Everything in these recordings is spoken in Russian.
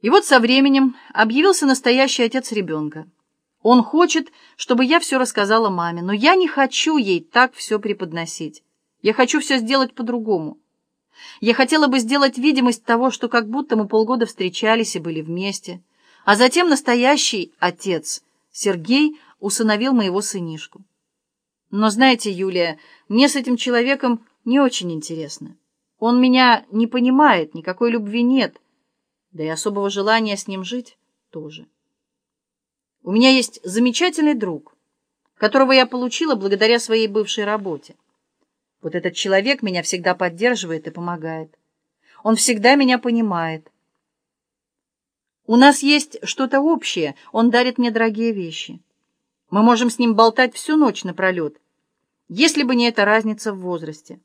И вот со временем объявился настоящий отец ребенка. Он хочет, чтобы я все рассказала маме, но я не хочу ей так все преподносить. Я хочу все сделать по-другому. Я хотела бы сделать видимость того, что как будто мы полгода встречались и были вместе. А затем настоящий отец, Сергей, усыновил моего сынишку. Но знаете, Юлия, мне с этим человеком не очень интересно. Он меня не понимает, никакой любви нет, да и особого желания с ним жить тоже. У меня есть замечательный друг, которого я получила благодаря своей бывшей работе. Вот этот человек меня всегда поддерживает и помогает. Он всегда меня понимает. У нас есть что-то общее, он дарит мне дорогие вещи. Мы можем с ним болтать всю ночь напролет, если бы не эта разница в возрасте.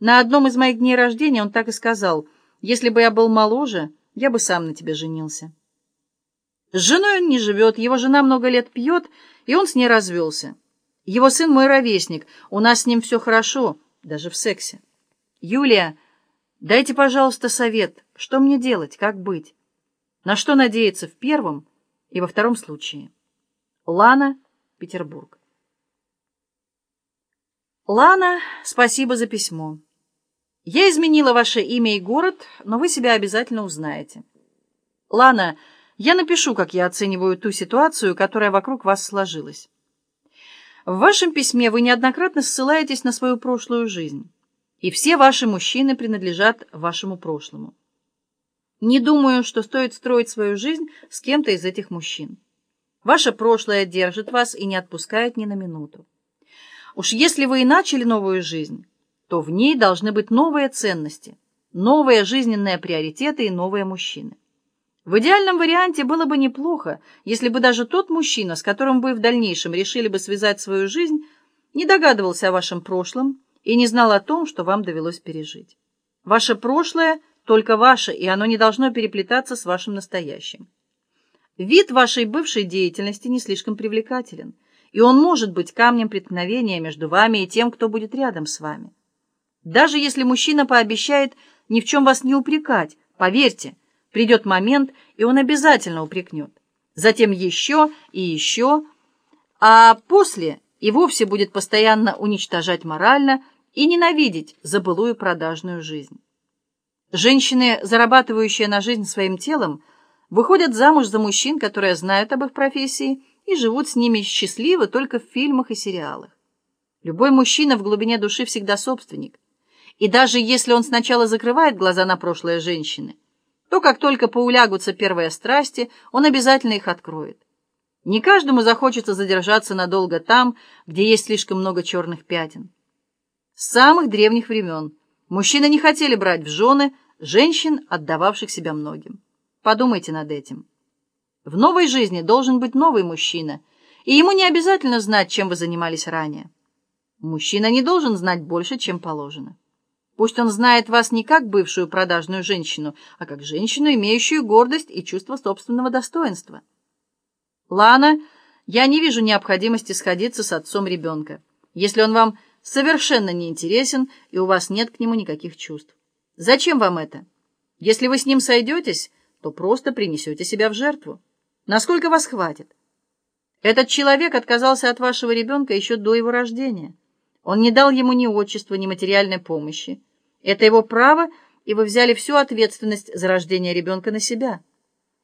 На одном из моих дней рождения он так и сказал, «Если бы я был моложе, я бы сам на тебе женился». С женой он не живет, его жена много лет пьет, и он с ней развелся. Его сын мой ровесник, у нас с ним все хорошо, даже в сексе. Юлия, дайте, пожалуйста, совет, что мне делать, как быть? На что надеяться в первом и во втором случае? Лана, Петербург. Лана, спасибо за письмо. Я изменила ваше имя и город, но вы себя обязательно узнаете. Лана, я напишу, как я оцениваю ту ситуацию, которая вокруг вас сложилась. В вашем письме вы неоднократно ссылаетесь на свою прошлую жизнь, и все ваши мужчины принадлежат вашему прошлому. Не думаю, что стоит строить свою жизнь с кем-то из этих мужчин. Ваше прошлое держит вас и не отпускает ни на минуту. Уж если вы и начали новую жизнь, то в ней должны быть новые ценности, новые жизненные приоритеты и новые мужчины. В идеальном варианте было бы неплохо, если бы даже тот мужчина, с которым вы в дальнейшем решили бы связать свою жизнь, не догадывался о вашем прошлом и не знал о том, что вам довелось пережить. Ваше прошлое только ваше, и оно не должно переплетаться с вашим настоящим. Вид вашей бывшей деятельности не слишком привлекателен и он может быть камнем преткновения между вами и тем, кто будет рядом с вами. Даже если мужчина пообещает ни в чем вас не упрекать, поверьте, придет момент, и он обязательно упрекнет. Затем еще и еще, а после и вовсе будет постоянно уничтожать морально и ненавидеть за былую продажную жизнь. Женщины, зарабатывающие на жизнь своим телом, выходят замуж за мужчин, которые знают об их профессии, и живут с ними счастливо только в фильмах и сериалах. Любой мужчина в глубине души всегда собственник. И даже если он сначала закрывает глаза на прошлое женщины, то как только поулягутся первые страсти, он обязательно их откроет. Не каждому захочется задержаться надолго там, где есть слишком много черных пятен. С самых древних времен мужчины не хотели брать в жены женщин, отдававших себя многим. Подумайте над этим. В новой жизни должен быть новый мужчина, и ему не обязательно знать, чем вы занимались ранее. Мужчина не должен знать больше, чем положено. Пусть он знает вас не как бывшую продажную женщину, а как женщину, имеющую гордость и чувство собственного достоинства. Лана, я не вижу необходимости сходиться с отцом ребенка, если он вам совершенно не интересен и у вас нет к нему никаких чувств. Зачем вам это? Если вы с ним сойдетесь, то просто принесете себя в жертву. Насколько вас хватит? Этот человек отказался от вашего ребенка еще до его рождения. Он не дал ему ни отчества, ни материальной помощи. Это его право, и вы взяли всю ответственность за рождение ребенка на себя.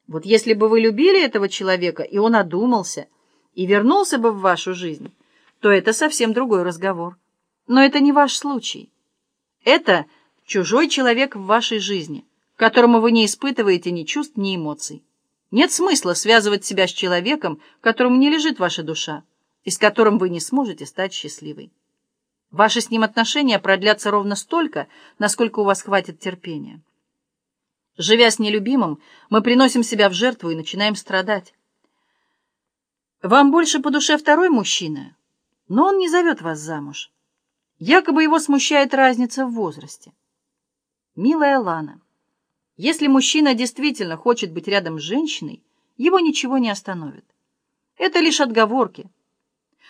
Вот если бы вы любили этого человека, и он одумался, и вернулся бы в вашу жизнь, то это совсем другой разговор. Но это не ваш случай. Это чужой человек в вашей жизни, которому вы не испытываете ни чувств, ни эмоций. Нет смысла связывать себя с человеком, которому не лежит ваша душа, и с которым вы не сможете стать счастливой. Ваши с ним отношения продлятся ровно столько, насколько у вас хватит терпения. Живя с нелюбимым, мы приносим себя в жертву и начинаем страдать. Вам больше по душе второй мужчина, но он не зовет вас замуж. Якобы его смущает разница в возрасте. Милая Лана, если мужчина действительно хочет быть рядом с женщиной, его ничего не остановит. Это лишь отговорки.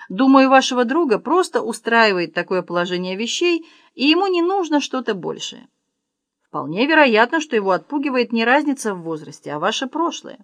Думаю, вашего друга просто устраивает такое положение вещей, и ему не нужно что-то большее. Вполне вероятно, что его отпугивает не разница в возрасте, а ваше прошлое.